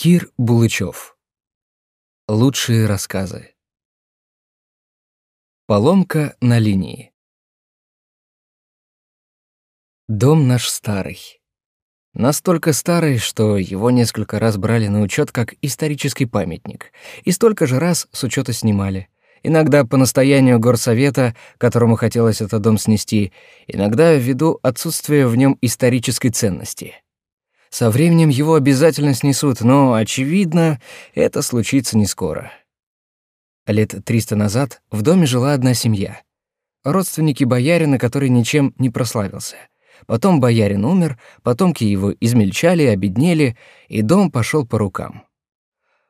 Кир Булычев. Лучшие рассказы. Поломка на линии. Дом наш старый. Настолько старый, что его несколько раз брали на учет как исторический памятник, и столько же раз с учета снимали. Иногда по настоянию горсовета, которому хотелось этот дом снести, иногда ввиду отсутствия в нем исторической ценности. Со временем его обязательно снесут, но, очевидно, это случится не скоро. Лет триста назад в доме жила одна семья. Родственники боярина, который ничем не прославился. Потом боярин умер, потомки его измельчали, обеднели, и дом пошел по рукам.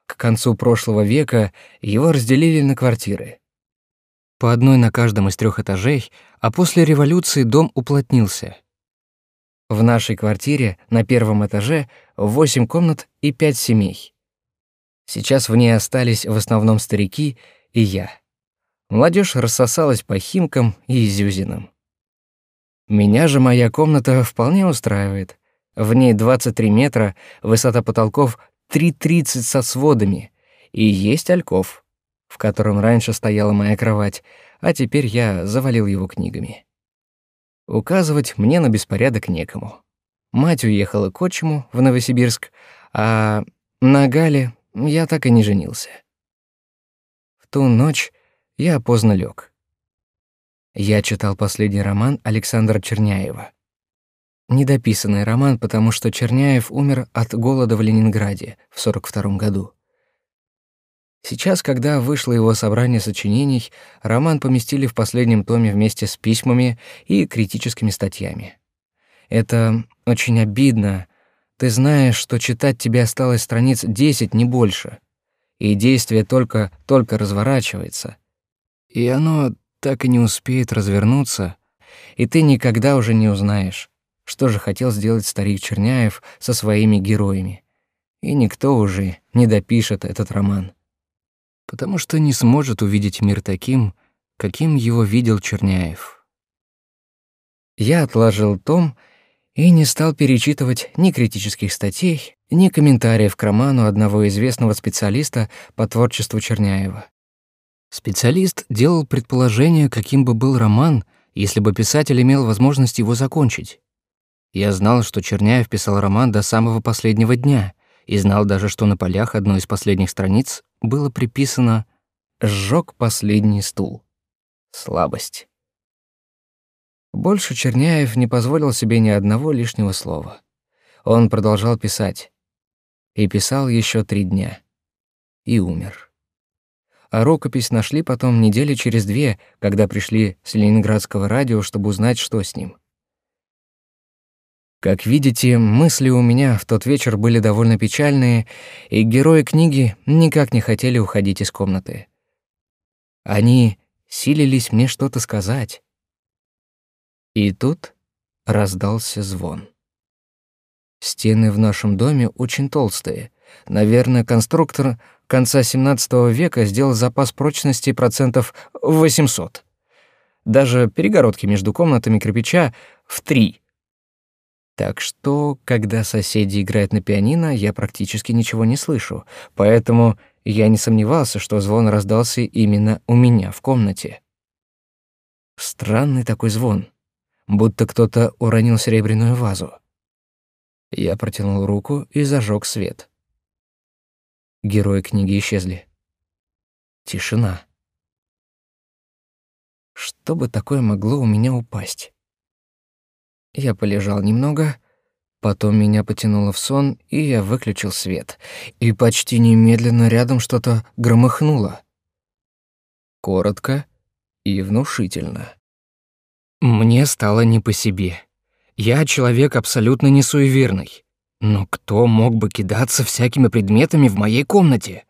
К концу прошлого века его разделили на квартиры. По одной на каждом из трех этажей, а после революции дом уплотнился — в нашей квартире на первом этаже восемь комнат и пять семей. Сейчас в ней остались в основном старики и я. Молодежь рассосалась по Химкам и Изюзинам. Меня же моя комната вполне устраивает. В ней 23 метра, высота потолков 3,30 со сводами, и есть альков, в котором раньше стояла моя кровать, а теперь я завалил его книгами. Указывать мне на беспорядок некому. Мать уехала к отчиму в Новосибирск, а на Гале я так и не женился. В ту ночь я поздно лег. Я читал последний роман Александра Черняева. Недописанный роман, потому что Черняев умер от голода в Ленинграде в 42 году. Сейчас, когда вышло его собрание сочинений, роман поместили в последнем томе вместе с письмами и критическими статьями. Это очень обидно. Ты знаешь, что читать тебе осталось страниц 10, не больше. И действие только-только разворачивается. И оно так и не успеет развернуться, и ты никогда уже не узнаешь, что же хотел сделать старик Черняев со своими героями. И никто уже не допишет этот роман потому что не сможет увидеть мир таким, каким его видел Черняев. Я отложил том и не стал перечитывать ни критических статей, ни комментариев к роману одного известного специалиста по творчеству Черняева. Специалист делал предположение, каким бы был роман, если бы писатель имел возможность его закончить. Я знал, что Черняев писал роман до самого последнего дня, и знал даже, что на полях одной из последних страниц было приписано «Сжёг последний стул». Слабость. Больше Черняев не позволил себе ни одного лишнего слова. Он продолжал писать. И писал еще три дня. И умер. А рукопись нашли потом недели через две, когда пришли с ленинградского радио, чтобы узнать, что с ним. Как видите, мысли у меня в тот вечер были довольно печальные, и герои книги никак не хотели уходить из комнаты. Они силились мне что-то сказать. И тут раздался звон. Стены в нашем доме очень толстые. Наверное, конструктор конца XVII века сделал запас прочности процентов 800. Даже перегородки между комнатами кирпича в три — так что, когда соседи играют на пианино, я практически ничего не слышу, поэтому я не сомневался, что звон раздался именно у меня в комнате. Странный такой звон, будто кто-то уронил серебряную вазу. Я протянул руку и зажег свет. Герои книги исчезли. Тишина. Что бы такое могло у меня упасть? Я полежал немного, потом меня потянуло в сон, и я выключил свет. И почти немедленно рядом что-то громыхнуло. Коротко и внушительно. Мне стало не по себе. Я человек абсолютно не суеверный. Но кто мог бы кидаться всякими предметами в моей комнате?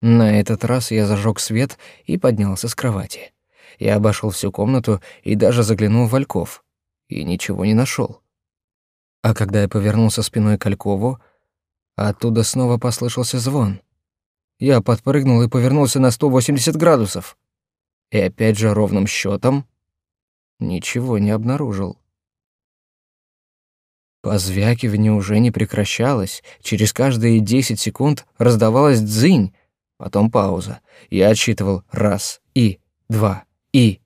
На этот раз я зажег свет и поднялся с кровати. Я обошел всю комнату и даже заглянул в альков и ничего не нашел. А когда я повернулся спиной к Алькову, оттуда снова послышался звон. Я подпрыгнул и повернулся на 180 градусов. И опять же ровным счетом ничего не обнаружил. Позвякивание уже не прекращалось. Через каждые десять секунд раздавалась дзынь, потом пауза. Я отсчитывал раз, и, два, и.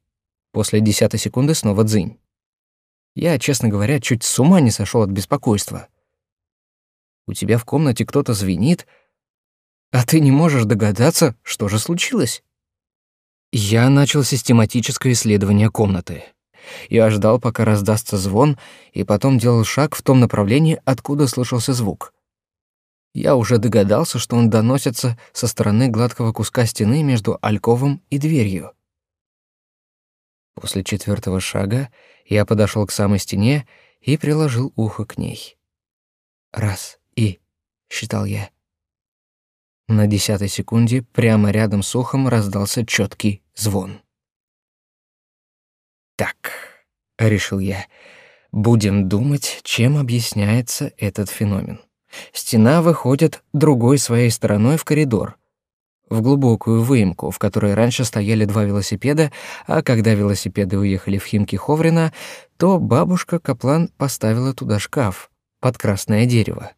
После десятой секунды снова дзынь. Я, честно говоря, чуть с ума не сошел от беспокойства. У тебя в комнате кто-то звенит, а ты не можешь догадаться, что же случилось. Я начал систематическое исследование комнаты. Я ждал, пока раздастся звон, и потом делал шаг в том направлении, откуда слышался звук. Я уже догадался, что он доносится со стороны гладкого куска стены между альковом и дверью. После четвертого шага я подошел к самой стене и приложил ухо к ней. Раз и, считал я. На десятой секунде прямо рядом с ухом раздался четкий звон. Так, решил я, будем думать, чем объясняется этот феномен. Стена выходит другой своей стороной в коридор, в глубокую выемку, в которой раньше стояли два велосипеда, а когда велосипеды уехали в Химки Ховрина, то бабушка Каплан поставила туда шкаф под красное дерево.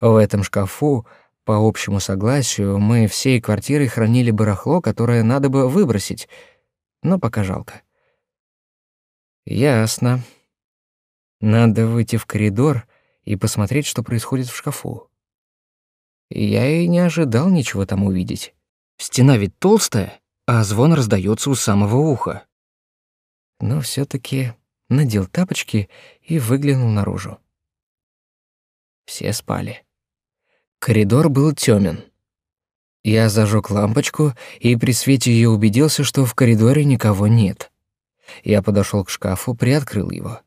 В этом шкафу, по общему согласию, мы всей квартирой хранили барахло, которое надо бы выбросить, но пока жалко. Ясно. Надо выйти в коридор и посмотреть, что происходит в шкафу. Я и не ожидал ничего там увидеть. Стена ведь толстая, а звон раздается у самого уха. Но все таки надел тапочки и выглянул наружу. Все спали. Коридор был тёмен. Я зажег лампочку и при свете её убедился, что в коридоре никого нет. Я подошел к шкафу, приоткрыл его.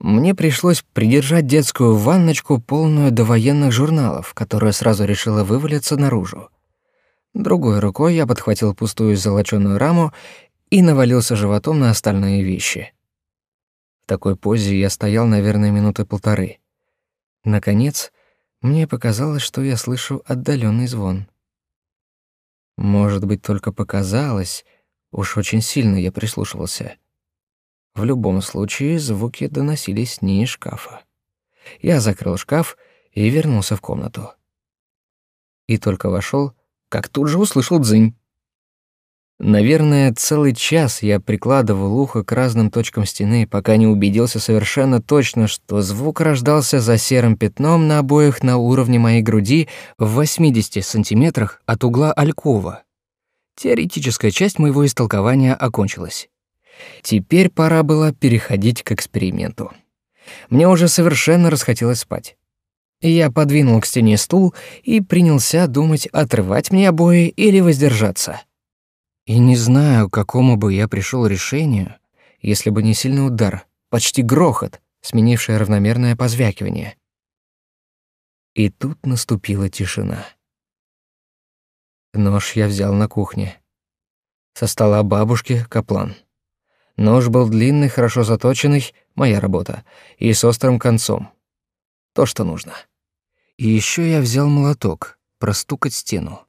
Мне пришлось придержать детскую ванночку, полную довоенных журналов, которая сразу решила вывалиться наружу. Другой рукой я подхватил пустую золочёную раму и навалился животом на остальные вещи. В такой позе я стоял, наверное, минуты полторы. Наконец, мне показалось, что я слышу отдаленный звон. Может быть, только показалось, уж очень сильно я прислушивался. В любом случае звуки доносились не из шкафа. Я закрыл шкаф и вернулся в комнату. И только вошел, как тут же услышал дзынь. Наверное, целый час я прикладывал ухо к разным точкам стены, пока не убедился совершенно точно, что звук рождался за серым пятном на обоих на уровне моей груди в 80 сантиметрах от угла алькова. Теоретическая часть моего истолкования окончилась. Теперь пора было переходить к эксперименту. Мне уже совершенно расхотелось спать. Я подвинул к стене стул и принялся думать, отрывать мне обои или воздержаться. И не знаю, к какому бы я пришел решению, если бы не сильный удар, почти грохот, сменивший равномерное позвякивание. И тут наступила тишина. Нож я взял на кухне. Со стола бабушки каплан. Нож был длинный, хорошо заточенный, моя работа, и с острым концом. То, что нужно. И еще я взял молоток, простукать стену.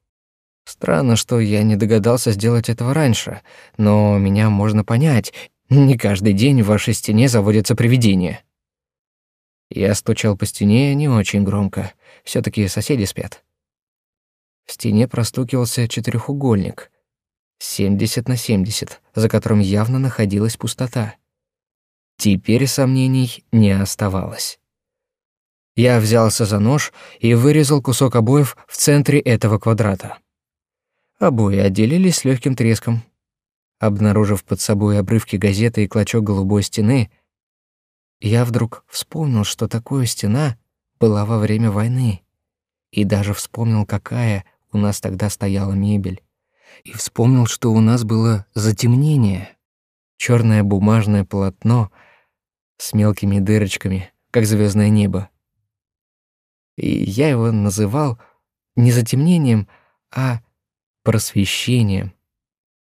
Странно, что я не догадался сделать этого раньше, но меня можно понять. Не каждый день в вашей стене заводятся привидения. Я стучал по стене не очень громко. все таки соседи спят. В стене простукивался четырехугольник — 70 на 70, за которым явно находилась пустота. Теперь сомнений не оставалось. Я взялся за нож и вырезал кусок обоев в центре этого квадрата. Обои отделились с легким треском. Обнаружив под собой обрывки газеты и клочок голубой стены, я вдруг вспомнил, что такое стена была во время войны, и даже вспомнил, какая у нас тогда стояла мебель и вспомнил, что у нас было затемнение, черное бумажное полотно с мелкими дырочками, как звездное небо. И я его называл не затемнением, а просвещением.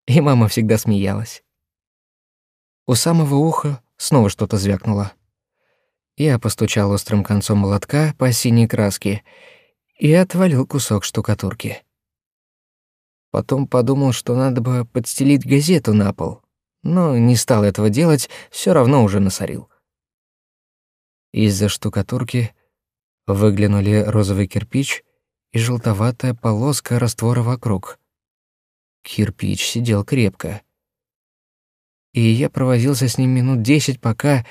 И мама всегда смеялась. У самого уха снова что-то звякнуло. Я постучал острым концом молотка по синей краске и отвалил кусок штукатурки. Потом подумал, что надо бы подстелить газету на пол, но не стал этого делать, все равно уже насорил. Из-за штукатурки выглянули розовый кирпич и желтоватая полоска раствора вокруг. Кирпич сидел крепко. И я провозился с ним минут десять, пока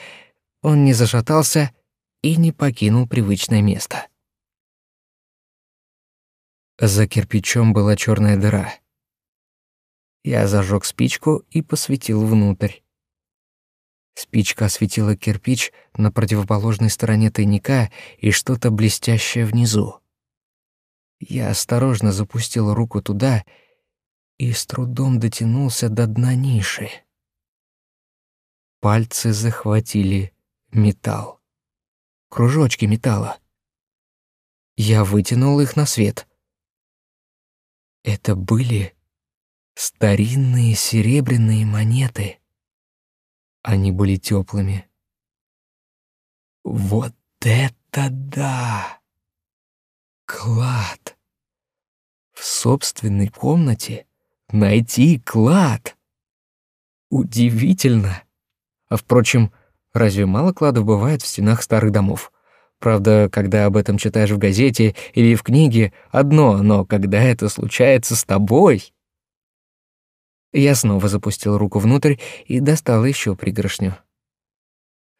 он не зашатался и не покинул привычное место. За кирпичом была черная дыра. Я зажег спичку и посветил внутрь. Спичка осветила кирпич на противоположной стороне тайника и что-то блестящее внизу. Я осторожно запустил руку туда и с трудом дотянулся до дна ниши. Пальцы захватили металл. Кружочки металла. Я вытянул их на свет. Это были старинные серебряные монеты. Они были теплыми. Вот это да! Клад! В собственной комнате найти клад! Удивительно! А впрочем, разве мало кладов бывает в стенах старых домов? Правда, когда об этом читаешь в газете или в книге, одно, но когда это случается с тобой... Я снова запустил руку внутрь и достал еще пригоршню.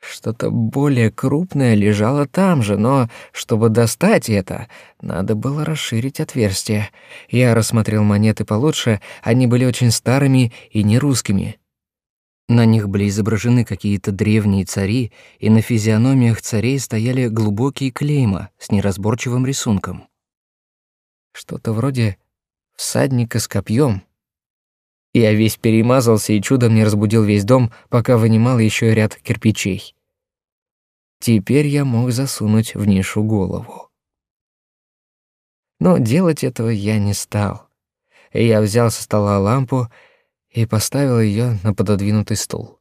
Что-то более крупное лежало там же, но чтобы достать это, надо было расширить отверстие. Я рассмотрел монеты получше, они были очень старыми и не русскими. На них были изображены какие-то древние цари, и на физиономиях царей стояли глубокие клейма с неразборчивым рисунком. Что-то вроде всадника с копьем. Я весь перемазался и чудом не разбудил весь дом, пока вынимал еще ряд кирпичей. Теперь я мог засунуть в нишу голову. Но делать этого я не стал. Я взял со стола лампу и поставил ее на пододвинутый стул.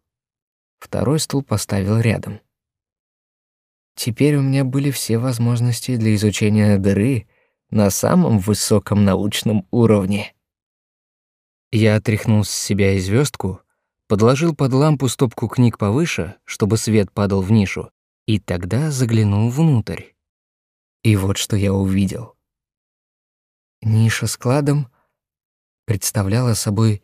Второй стул поставил рядом. Теперь у меня были все возможности для изучения дыры на самом высоком научном уровне. Я отряхнул с себя и звездку, подложил под лампу стопку книг повыше, чтобы свет падал в нишу, и тогда заглянул внутрь. И вот что я увидел. Ниша с кладом представляла собой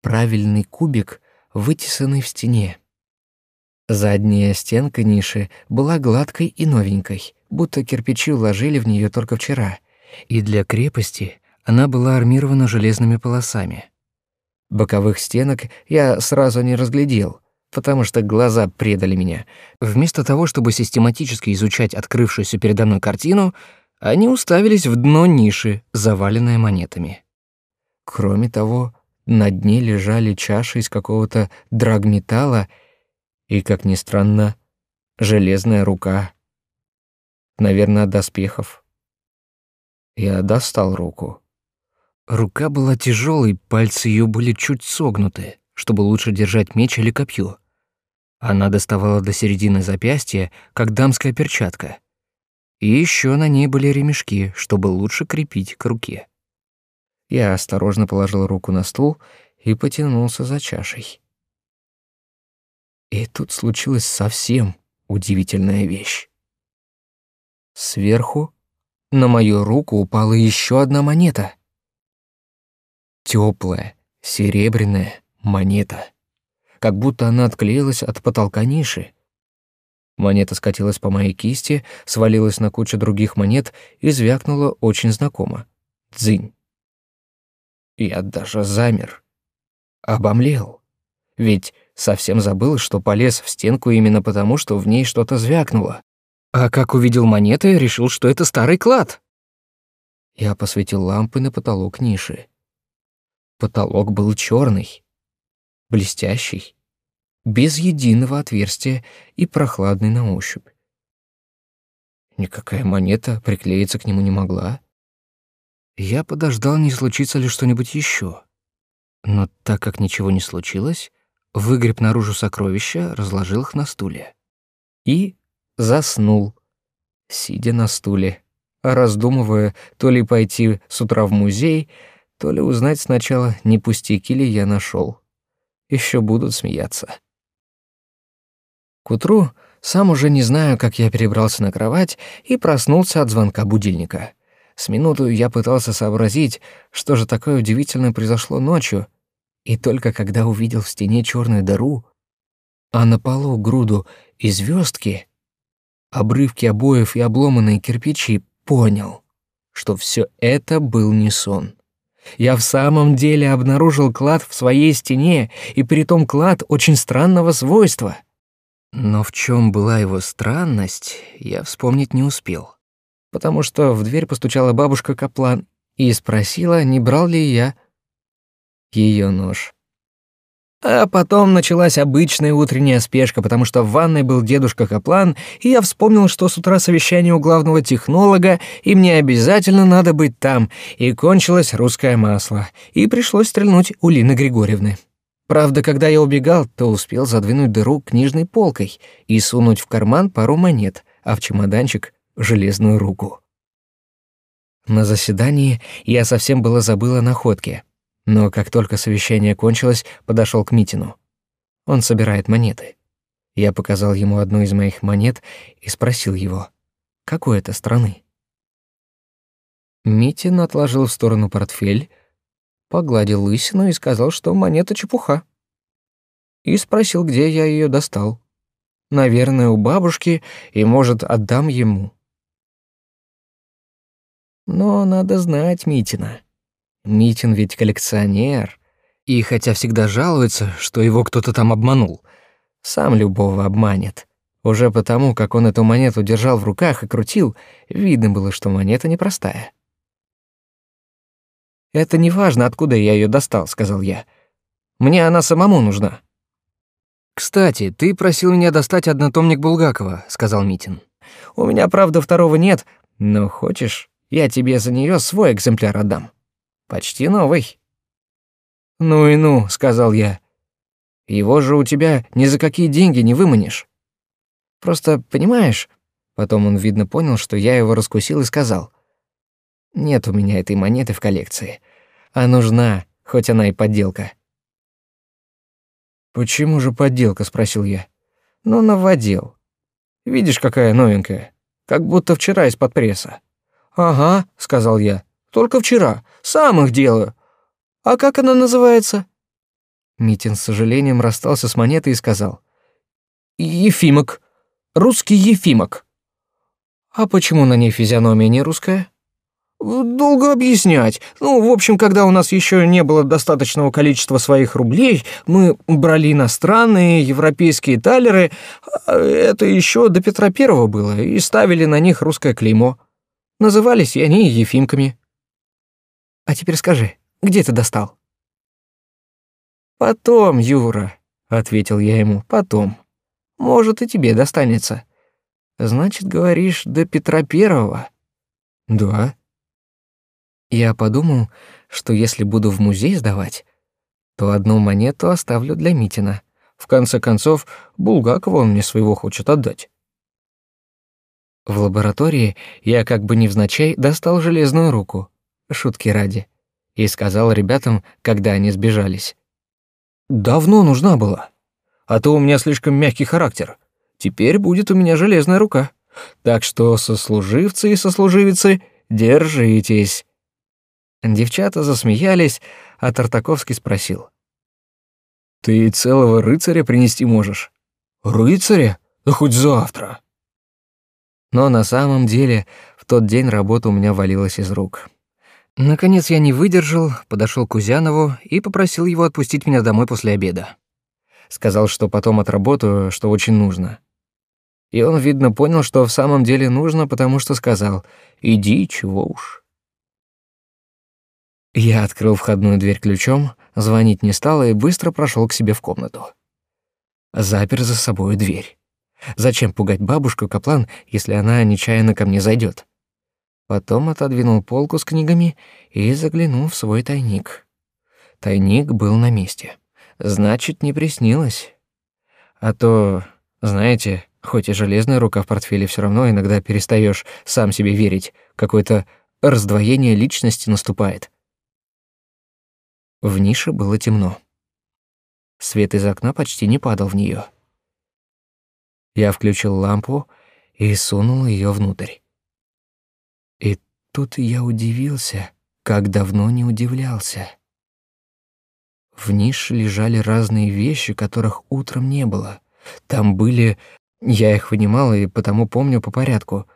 правильный кубик, вытесанный в стене. Задняя стенка ниши была гладкой и новенькой, будто кирпичи уложили в нее только вчера, и для крепости она была армирована железными полосами. Боковых стенок я сразу не разглядел, потому что глаза предали меня. Вместо того, чтобы систематически изучать открывшуюся передо мной картину, они уставились в дно ниши, заваленное монетами. Кроме того, на дне лежали чаши из какого-то драгметалла и, как ни странно, железная рука. Наверное, от доспехов. Я достал руку. Рука была тяжелой, пальцы ее были чуть согнуты, чтобы лучше держать меч или копье. Она доставала до середины запястья, как дамская перчатка. И еще на ней были ремешки, чтобы лучше крепить к руке. Я осторожно положил руку на стул и потянулся за чашей. И тут случилась совсем удивительная вещь. Сверху на мою руку упала еще одна монета. Теплая, серебряная монета. Как будто она отклеилась от потолка ниши. Монета скатилась по моей кисти, свалилась на кучу других монет и звякнула очень знакомо. Дзынь. Я даже замер. Обомлел. Ведь совсем забыл, что полез в стенку именно потому, что в ней что-то звякнуло. А как увидел монеты, решил, что это старый клад. Я посветил лампы на потолок ниши. Потолок был черный, блестящий, без единого отверстия и прохладный на ощупь. Никакая монета приклеиться к нему не могла. Я подождал, не случится ли что-нибудь еще. Но так как ничего не случилось, выгреб наружу сокровища, разложил их на стуле. И заснул, сидя на стуле, раздумывая, то ли пойти с утра в музей, то ли узнать сначала, не пустяки ли я нашел. Еще будут смеяться. К утру Сам уже не знаю, как я перебрался на кровать и проснулся от звонка будильника. С минуту я пытался сообразить, что же такое удивительное произошло ночью, и только когда увидел в стене черную дыру, а на полу груду и звездки, обрывки обоев и обломанные кирпичи, понял, что все это был не сон. Я в самом деле обнаружил клад в своей стене, и при том клад очень странного свойства. Но в чем была его странность, я вспомнить не успел, потому что в дверь постучала бабушка Каплан и спросила, не брал ли я ее нож. А потом началась обычная утренняя спешка, потому что в ванной был дедушка Каплан, и я вспомнил, что с утра совещание у главного технолога, и мне обязательно надо быть там, и кончилось русское масло, и пришлось стрельнуть у Лины Григорьевны. Правда, когда я убегал, то успел задвинуть дыру книжной полкой и сунуть в карман пару монет, а в чемоданчик — железную руку. На заседании я совсем было забыл о находке — но как только совещание кончилось, подошел к Митину. Он собирает монеты. Я показал ему одну из моих монет и спросил его, какой это страны. Митин отложил в сторону портфель, погладил лысину и сказал, что монета чепуха. И спросил, где я ее достал. Наверное, у бабушки, и, может, отдам ему. Но надо знать Митина. Митин ведь коллекционер. И хотя всегда жалуется, что его кто-то там обманул, сам любого обманет. Уже потому, как он эту монету держал в руках и крутил, видно было, что монета непростая. «Это не важно, откуда я ее достал», — сказал я. «Мне она самому нужна». «Кстати, ты просил меня достать однотомник Булгакова», — сказал Митин. «У меня, правда, второго нет, но хочешь, я тебе за нее свой экземпляр отдам». Почти новый. Ну и ну, сказал я. Его же у тебя ни за какие деньги не выманишь. Просто, понимаешь, потом он видно понял, что я его раскусил и сказал: "Нет у меня этой монеты в коллекции, а нужна, хоть она и подделка". Почему же подделка, спросил я. Ну, наводил. Видишь, какая новенькая, как будто вчера из-под пресса. Ага, сказал я. Только вчера. Сам их делаю. А как она называется?» Митин с сожалением расстался с монетой и сказал. «Ефимок. Русский Ефимок». «А почему на ней физиономия не русская?» «Долго объяснять. Ну, в общем, когда у нас еще не было достаточного количества своих рублей, мы брали иностранные, европейские талеры, а это еще до Петра Первого было, и ставили на них русское клеймо. Назывались и они Ефимками». А теперь скажи, где ты достал?» «Потом, Юра», — ответил я ему, — «потом. Может, и тебе достанется. Значит, говоришь, до Петра Первого?» «Да». Я подумал, что если буду в музей сдавать, то одну монету оставлю для Митина. В конце концов, Булгакова он мне своего хочет отдать. В лаборатории я как бы невзначай достал железную руку шутки ради, и сказал ребятам, когда они сбежались. «Давно нужна была. А то у меня слишком мягкий характер. Теперь будет у меня железная рука. Так что сослуживцы и сослуживицы, держитесь». Девчата засмеялись, а Тартаковский спросил. «Ты целого рыцаря принести можешь?» «Рыцаря? Да хоть завтра!» Но на самом деле в тот день работа у меня валилась из рук. Наконец я не выдержал, подошел к Узянову и попросил его отпустить меня домой после обеда. Сказал, что потом отработаю, что очень нужно. И он, видно, понял, что в самом деле нужно, потому что сказал «Иди, чего уж». Я открыл входную дверь ключом, звонить не стал и быстро прошел к себе в комнату. Запер за собой дверь. Зачем пугать бабушку Каплан, если она нечаянно ко мне зайдет? Потом отодвинул полку с книгами и заглянул в свой тайник. Тайник был на месте. Значит, не приснилось. А то, знаете, хоть и железная рука в портфеле, все равно иногда перестаешь сам себе верить. Какое-то раздвоение личности наступает. В нише было темно. Свет из окна почти не падал в нее. Я включил лампу и сунул ее внутрь. И тут я удивился, как давно не удивлялся. В нише лежали разные вещи, которых утром не было. Там были... Я их вынимал и потому помню по порядку.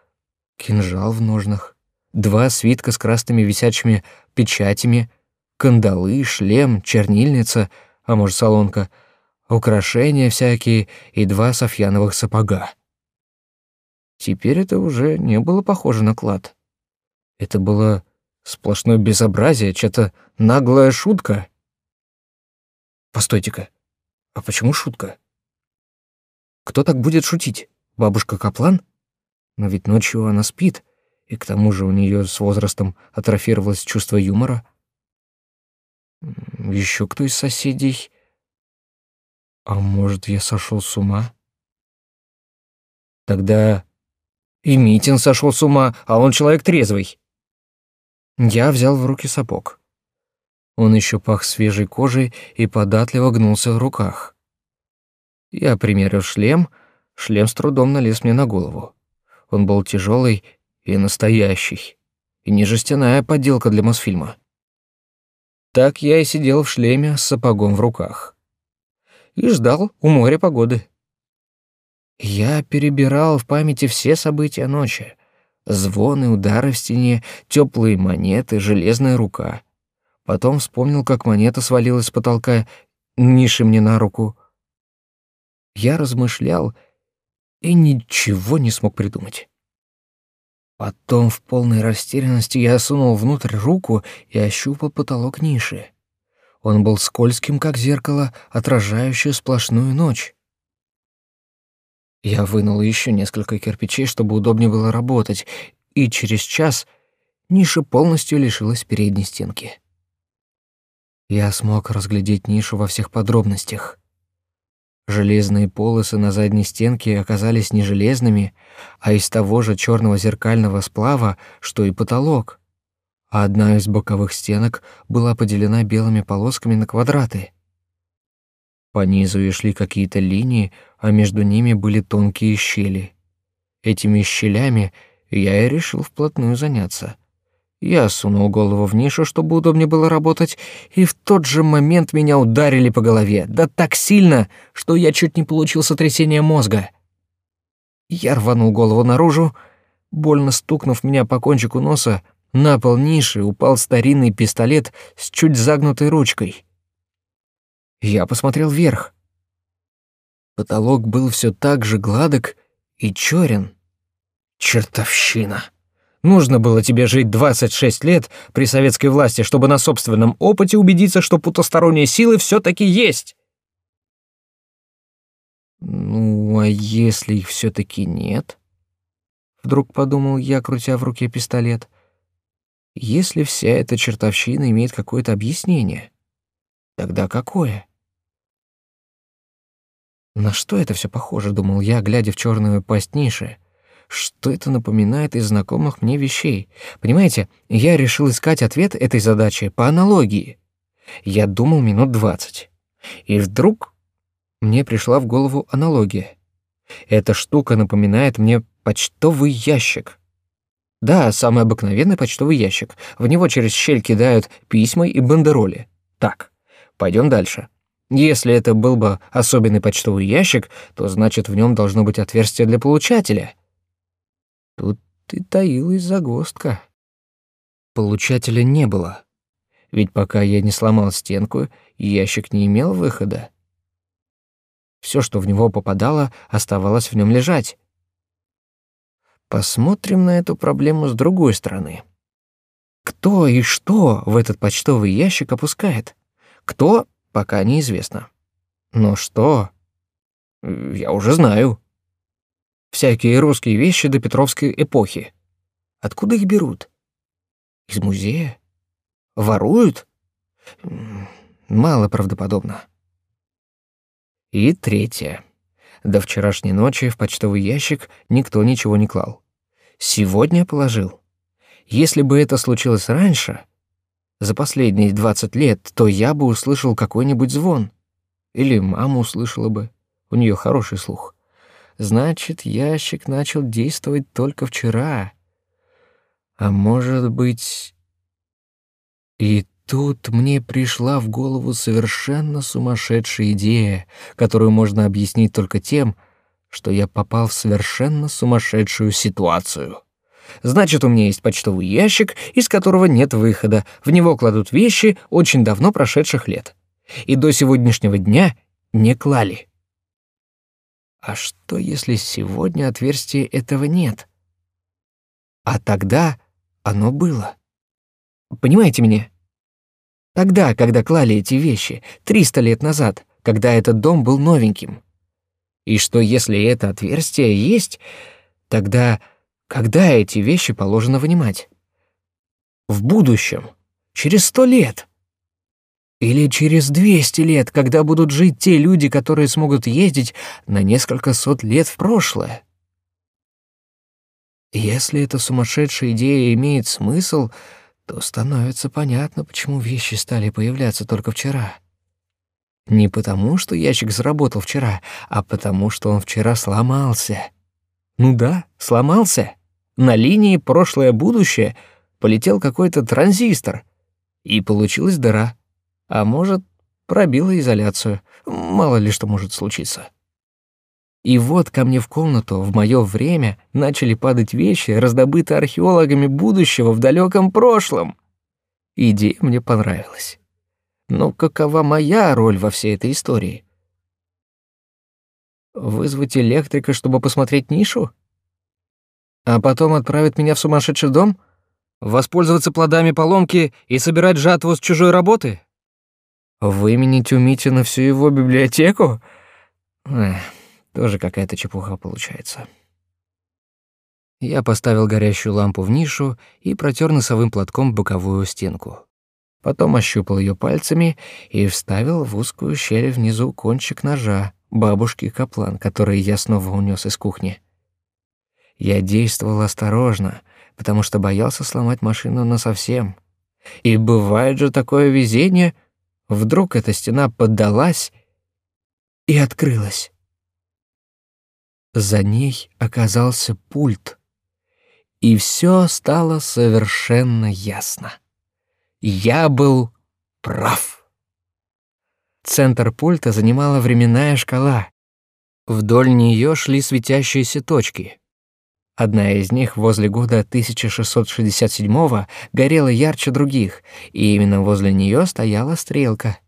Кинжал в ножнах, два свитка с красными висячими печатями, кандалы, шлем, чернильница, а может, солонка, украшения всякие и два софьяновых сапога. Теперь это уже не было похоже на клад. Это было сплошное безобразие, что-то наглая шутка. Постойте-ка, а почему шутка? Кто так будет шутить? Бабушка Каплан? Но ведь ночью она спит, и к тому же у нее с возрастом атрофировалось чувство юмора. Еще кто из соседей? А может, я сошел с ума? Тогда и Митин сошел с ума, а он человек трезвый. Я взял в руки сапог. Он еще пах свежей кожей и податливо гнулся в руках. Я примерил шлем, шлем с трудом налез мне на голову. Он был тяжелый и настоящий, и не жестяная подделка для Мосфильма. Так я и сидел в шлеме с сапогом в руках. И ждал у моря погоды. Я перебирал в памяти все события ночи. Звоны, удары в стене, теплые монеты, железная рука — Потом вспомнил, как монета свалилась с потолка ниши мне на руку. Я размышлял и ничего не смог придумать. Потом в полной растерянности я сунул внутрь руку и ощупал потолок ниши. Он был скользким, как зеркало, отражающее сплошную ночь. Я вынул еще несколько кирпичей, чтобы удобнее было работать, и через час ниша полностью лишилась передней стенки. Я смог разглядеть нишу во всех подробностях. Железные полосы на задней стенке оказались не железными, а из того же черного зеркального сплава, что и потолок. А одна из боковых стенок была поделена белыми полосками на квадраты. По низу и шли какие-то линии, а между ними были тонкие щели. Этими щелями я и решил вплотную заняться — я сунул голову в нишу, чтобы удобнее было работать, и в тот же момент меня ударили по голове, да так сильно, что я чуть не получил сотрясение мозга. Я рванул голову наружу, больно стукнув меня по кончику носа, на пол ниши упал старинный пистолет с чуть загнутой ручкой. Я посмотрел вверх. Потолок был все так же гладок и черен. Чертовщина. Нужно было тебе жить 26 лет при советской власти, чтобы на собственном опыте убедиться, что потусторонние силы все-таки есть. Ну, а если их все-таки нет? Вдруг подумал я, крутя в руке пистолет. Если вся эта чертовщина имеет какое-то объяснение, тогда какое? На что это все похоже, думал я, глядя в черную пасть ниши. Что это напоминает из знакомых мне вещей? Понимаете, я решил искать ответ этой задачи по аналогии. Я думал минут двадцать. И вдруг мне пришла в голову аналогия. Эта штука напоминает мне почтовый ящик. Да, самый обыкновенный почтовый ящик. В него через щель кидают письма и бандероли. Так, пойдем дальше. Если это был бы особенный почтовый ящик, то значит в нем должно быть отверстие для получателя — Тут и таилась загвоздка. Получателя не было. Ведь пока я не сломал стенку, ящик не имел выхода. Все, что в него попадало, оставалось в нем лежать. Посмотрим на эту проблему с другой стороны. Кто и что в этот почтовый ящик опускает? Кто, пока неизвестно. Но что? Я уже знаю всякие русские вещи до Петровской эпохи. Откуда их берут? Из музея? Воруют? Мало правдоподобно. И третье. До вчерашней ночи в почтовый ящик никто ничего не клал. Сегодня положил. Если бы это случилось раньше, за последние двадцать лет, то я бы услышал какой-нибудь звон. Или мама услышала бы. У нее хороший слух Значит, ящик начал действовать только вчера. А может быть... И тут мне пришла в голову совершенно сумасшедшая идея, которую можно объяснить только тем, я попал в совершенно сумасшедшую ситуацию. Значит, у меня есть почтовый ящик, из которого нет выхода. В него кладут вещи очень давно прошедших лет. И до сегодняшнего дня не клали. А что, если сегодня отверстия этого нет? А тогда оно было. Понимаете меня? Тогда, когда клали эти вещи, 300 лет назад, когда этот дом был новеньким. И что, если это отверстие есть, тогда когда эти вещи положено вынимать? В будущем, через сто лет. Или через двести лет, когда будут жить те люди, которые смогут ездить на несколько сот лет в прошлое. Если эта сумасшедшая идея имеет смысл, то становится понятно, почему вещи стали появляться только вчера. Не потому, что ящик заработал вчера, а потому, что он вчера сломался. Ну да, сломался. На линии прошлое-будущее полетел какой-то транзистор, и получилась дыра. А может, пробила изоляцию. Мало ли что может случиться. И вот ко мне в комнату в мое время начали падать вещи, раздобытые археологами будущего в далеком прошлом. Идея мне понравилась. Но какова моя роль во всей этой истории? Вызвать электрика, чтобы посмотреть нишу? А потом отправить меня в сумасшедший дом? Воспользоваться плодами поломки и собирать жатву с чужой работы? Выменить у Мити на всю его библиотеку? Эх, тоже какая-то чепуха получается. Я поставил горящую лампу в нишу и протер носовым платком боковую стенку. Потом ощупал ее пальцами и вставил в узкую щель внизу кончик ножа бабушки Каплан, который я снова унес из кухни. Я действовал осторожно, потому что боялся сломать машину насовсем. И бывает же такое везение, вдруг эта стена поддалась и открылась. За ней оказался пульт, и все стало совершенно ясно. Я был прав. Центр пульта занимала временная шкала. Вдоль нее шли светящиеся точки. Одна из них возле года 1667 горела ярче других, и именно возле нее стояла стрелка.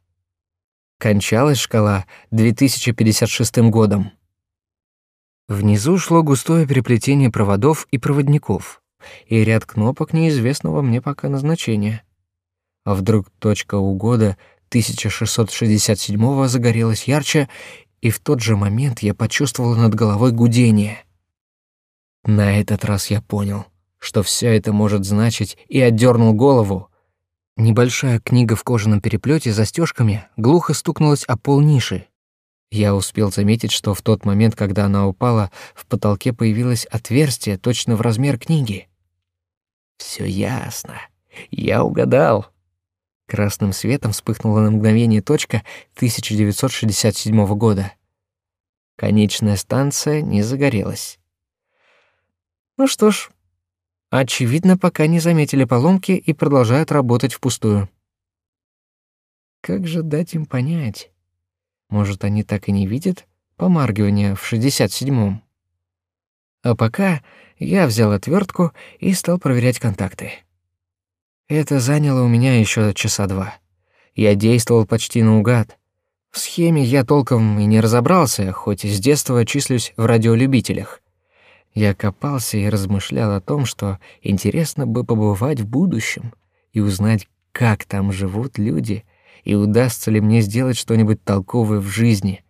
Кончалась шкала 2056 годом. Внизу шло густое переплетение проводов и проводников и ряд кнопок неизвестного мне пока назначения. А вдруг точка у года 1667 загорелась ярче, и в тот же момент я почувствовал над головой гудение. На этот раз я понял, что все это может значить, и отдернул голову. Небольшая книга в кожаном переплете с застежками глухо стукнулась о пол ниши. Я успел заметить, что в тот момент, когда она упала, в потолке появилось отверстие точно в размер книги. Все ясно. Я угадал. Красным светом вспыхнула на мгновение точка 1967 года. Конечная станция не загорелась. Ну что ж, очевидно, пока не заметили поломки и продолжают работать впустую. Как же дать им понять? Может, они так и не видят помаргивания в шестьдесят седьмом? А пока я взял отвертку и стал проверять контакты. Это заняло у меня еще часа два. Я действовал почти наугад. В схеме я толком и не разобрался, хоть с детства числюсь в радиолюбителях. Я копался и размышлял о том, что интересно бы побывать в будущем и узнать, как там живут люди — и удастся ли мне сделать что-нибудь толковое в жизни,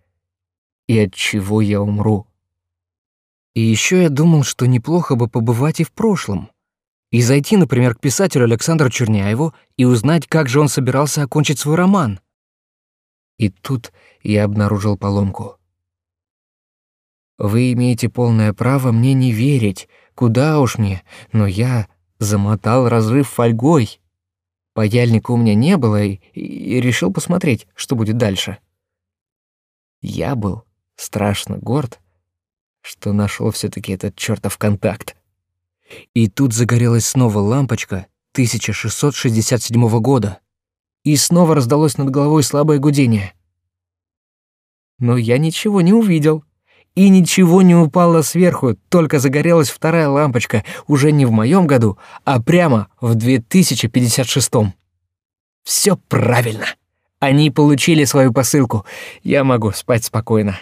и от чего я умру. И еще я думал, что неплохо бы побывать и в прошлом, и зайти, например, к писателю Александру Черняеву и узнать, как же он собирался окончить свой роман. И тут я обнаружил поломку. Вы имеете полное право мне не верить, куда уж мне, но я замотал разрыв фольгой. Паяльника у меня не было, и, и решил посмотреть, что будет дальше. Я был страшно горд, что нашел все таки этот чертов контакт. И тут загорелась снова лампочка 1667 года, и снова раздалось над головой слабое гудение. Но я ничего не увидел, и ничего не упало сверху, только загорелась вторая лампочка уже не в моем году, а прямо в 2056. Все правильно. Они получили свою посылку. Я могу спать спокойно.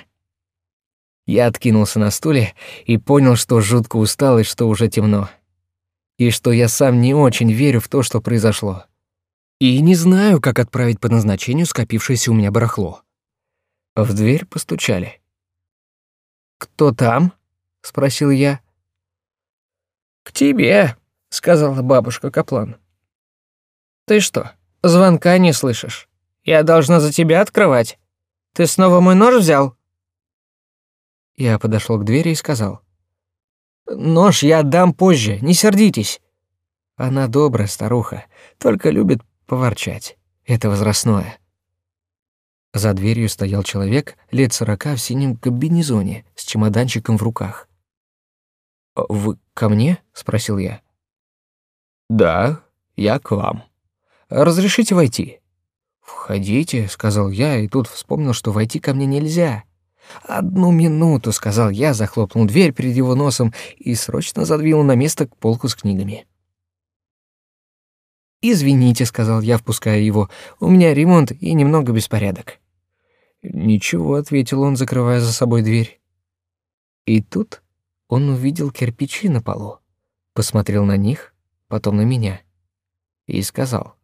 Я откинулся на стуле и понял, что жутко устал и что уже темно. И что я сам не очень верю в то, что произошло. И не знаю, как отправить по назначению скопившееся у меня барахло. В дверь постучали. «Кто там?» — спросил я. «К тебе», — сказала бабушка Каплан. «Ты что, звонка не слышишь? Я должна за тебя открывать. Ты снова мой нож взял?» Я подошел к двери и сказал. «Нож я отдам позже, не сердитесь». Она добрая старуха, только любит поворчать. Это возрастное. За дверью стоял человек лет сорока в синем комбинезоне с чемоданчиком в руках. «Вы ко мне?» — спросил я. «Да, я к вам. Разрешите войти?» «Входите», — сказал я, и тут вспомнил, что войти ко мне нельзя. «Одну минуту», — сказал я, захлопнул дверь перед его носом и срочно задвинул на место полку с книгами. «Извините», — сказал я, впуская его, — «у меня ремонт и немного беспорядок». «Ничего», — ответил он, закрывая за собой дверь. И тут он увидел кирпичи на полу, посмотрел на них, потом на меня и сказал.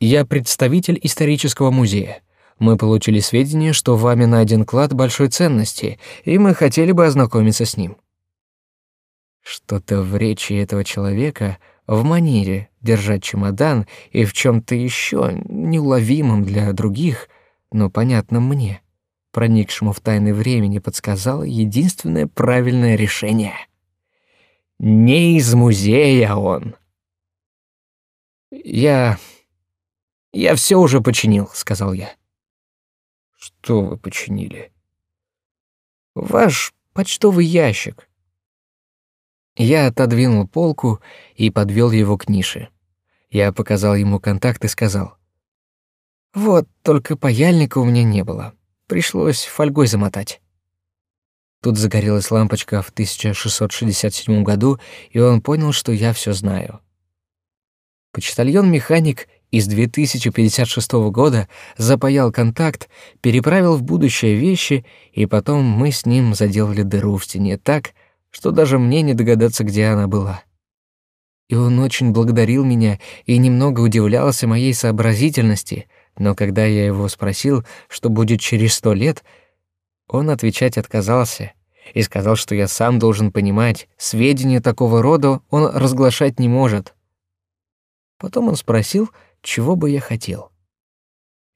«Я представитель исторического музея. Мы получили сведения, что вами найден клад большой ценности, и мы хотели бы ознакомиться с ним». Что-то в речи этого человека, в манере держать чемодан и в чем то еще неуловимом для других, но понятном мне, проникшему в тайны времени, подсказало единственное правильное решение. Не из музея он. Я... я все уже починил, сказал я. Что вы починили? Ваш почтовый ящик. Я отодвинул полку и подвел его к нише. Я показал ему контакт и сказал: "Вот только паяльника у меня не было. Пришлось фольгой замотать". Тут загорелась лампочка в 1667 году, и он понял, что я все знаю. Почтальон-механик из 2056 года запаял контакт, переправил в будущее вещи, и потом мы с ним заделали дыру в стене так, что даже мне не догадаться, где она была. И он очень благодарил меня и немного удивлялся моей сообразительности, но когда я его спросил, что будет через сто лет, он отвечать отказался и сказал, что я сам должен понимать, сведения такого рода он разглашать не может. Потом он спросил, чего бы я хотел.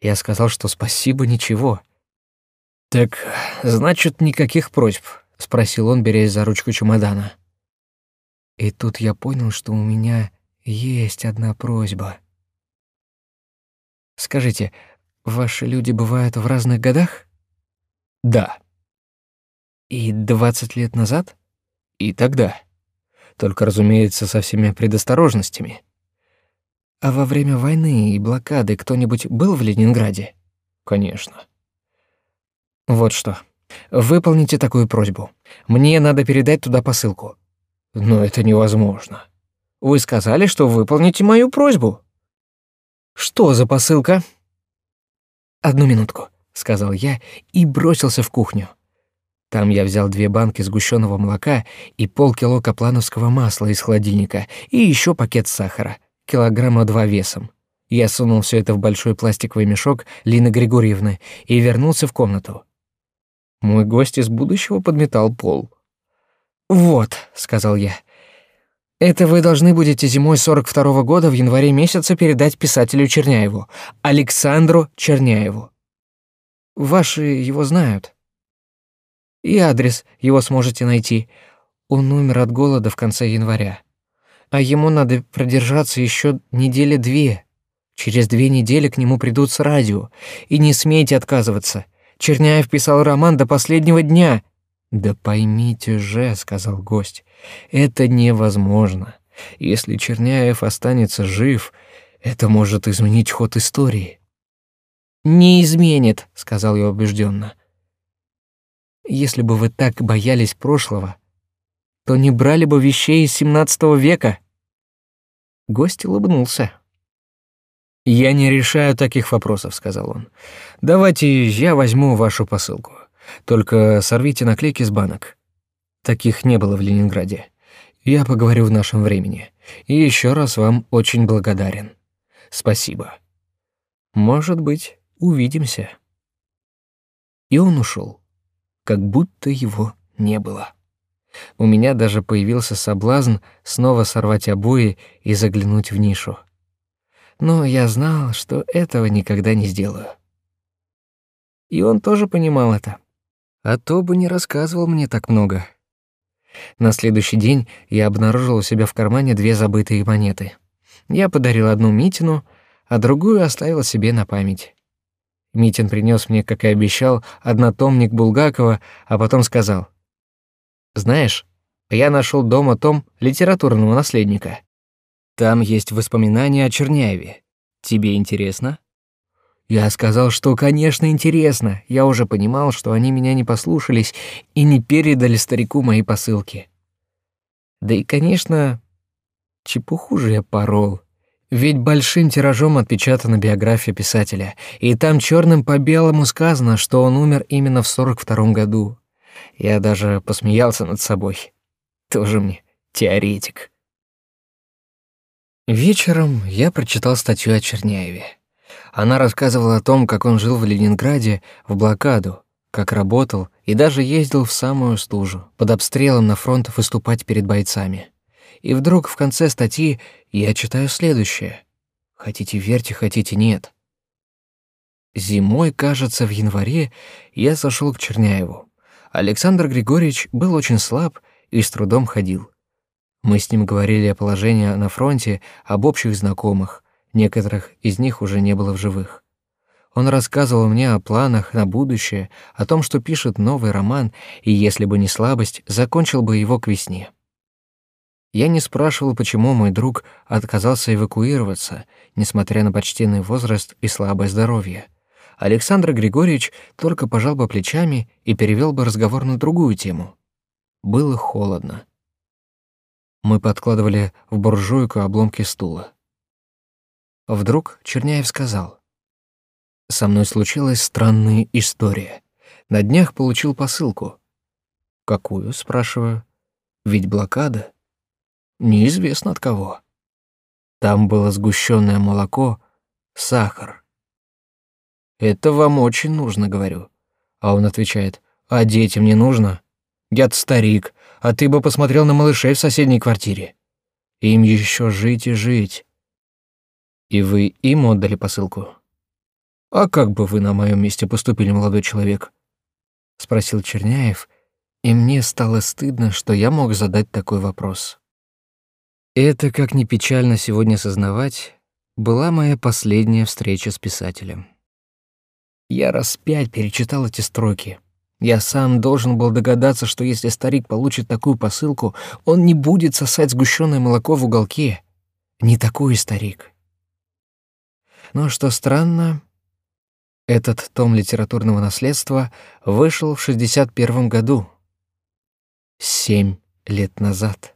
Я сказал, что спасибо, ничего. Так, значит, никаких просьб, спросил он, берясь за ручку чемодана. И тут я понял, что у меня есть одна просьба. Скажите, ваши люди бывают в разных годах? Да. И двадцать лет назад? И тогда. Только, разумеется, со всеми предосторожностями. А во время войны и блокады кто-нибудь был в Ленинграде? Конечно. Вот что. Выполните такую просьбу. Мне надо передать туда посылку. Но это невозможно. Вы сказали, что выполните мою просьбу. Что за посылка? Одну минутку, сказал я и бросился в кухню. Там я взял две банки сгущенного молока и полкило каплановского масла из холодильника и еще пакет сахара килограмма два весом. Я сунул все это в большой пластиковый мешок Лины Григорьевны и вернулся в комнату. Мой гость из будущего подметал пол. «Вот», — сказал я, — «это вы должны будете зимой 42-го года в январе месяце передать писателю Черняеву, Александру Черняеву. Ваши его знают. И адрес его сможете найти. Он умер от голода в конце января а ему надо продержаться еще недели две. Через две недели к нему придут с радио, и не смейте отказываться. Черняев писал роман до последнего дня. Да поймите же, сказал гость, это невозможно. Если Черняев останется жив, это может изменить ход истории. Не изменит, сказал я убежденно. Если бы вы так боялись прошлого, то не брали бы вещей из XVII века. Гость улыбнулся. «Я не решаю таких вопросов», — сказал он. «Давайте я возьму вашу посылку. Только сорвите наклейки с банок. Таких не было в Ленинграде. Я поговорю в нашем времени. И еще раз вам очень благодарен. Спасибо. Может быть, увидимся». И он ушел, как будто его не было. У меня даже появился соблазн снова сорвать обои и заглянуть в нишу но я знал, что этого никогда не сделаю. И он тоже понимал это. А то бы не рассказывал мне так много. На следующий день я обнаружил у себя в кармане две забытые монеты. Я подарил одну Митину, а другую оставил себе на память. Митин принес мне, как и обещал, однотомник Булгакова, а потом сказал: "Знаешь, я нашел дома том литературного наследника. Там есть воспоминания о Черняеве. Тебе интересно? Я сказал, что, конечно, интересно. Я уже понимал, что они меня не послушались и не передали старику мои посылки. Да и, конечно, чепуху же я порол. Ведь большим тиражом отпечатана биография писателя, и там черным по белому сказано, что он умер именно в 42 году. Я даже посмеялся над собой. Тоже мне теоретик. Вечером я прочитал статью о Черняеве. Она рассказывала о том, как он жил в Ленинграде в блокаду, как работал и даже ездил в самую стужу, под обстрелом на фронт выступать перед бойцами. И вдруг в конце статьи я читаю следующее. Хотите верьте, хотите нет. Зимой, кажется, в январе я сошел к Черняеву. Александр Григорьевич был очень слаб и с трудом ходил. Мы с ним говорили о положении на фронте, об общих знакомых. Некоторых из них уже не было в живых. Он рассказывал мне о планах на будущее, о том, что пишет новый роман, и если бы не слабость, закончил бы его к весне. Я не спрашивал, почему мой друг отказался эвакуироваться, несмотря на почтенный возраст и слабое здоровье. Александр Григорьевич только пожал бы плечами и перевел бы разговор на другую тему. Было холодно. Мы подкладывали в буржуйку обломки стула. Вдруг Черняев сказал. «Со мной случилась странная история. На днях получил посылку». «Какую?» — спрашиваю. «Ведь блокада?» «Неизвестно от кого». Там было сгущенное молоко, сахар. «Это вам очень нужно», — говорю. А он отвечает, «А детям не нужно? Я-то старик, а ты бы посмотрел на малышей в соседней квартире. Им еще жить и жить. И вы им отдали посылку? А как бы вы на моем месте поступили, молодой человек? Спросил Черняев, и мне стало стыдно, что я мог задать такой вопрос. Это, как ни печально сегодня сознавать, была моя последняя встреча с писателем. Я раз пять перечитал эти строки — я сам должен был догадаться, что если старик получит такую посылку, он не будет сосать сгущенное молоко в уголке. Не такой старик. Но что странно, этот том литературного наследства вышел в 61 году. Семь лет назад.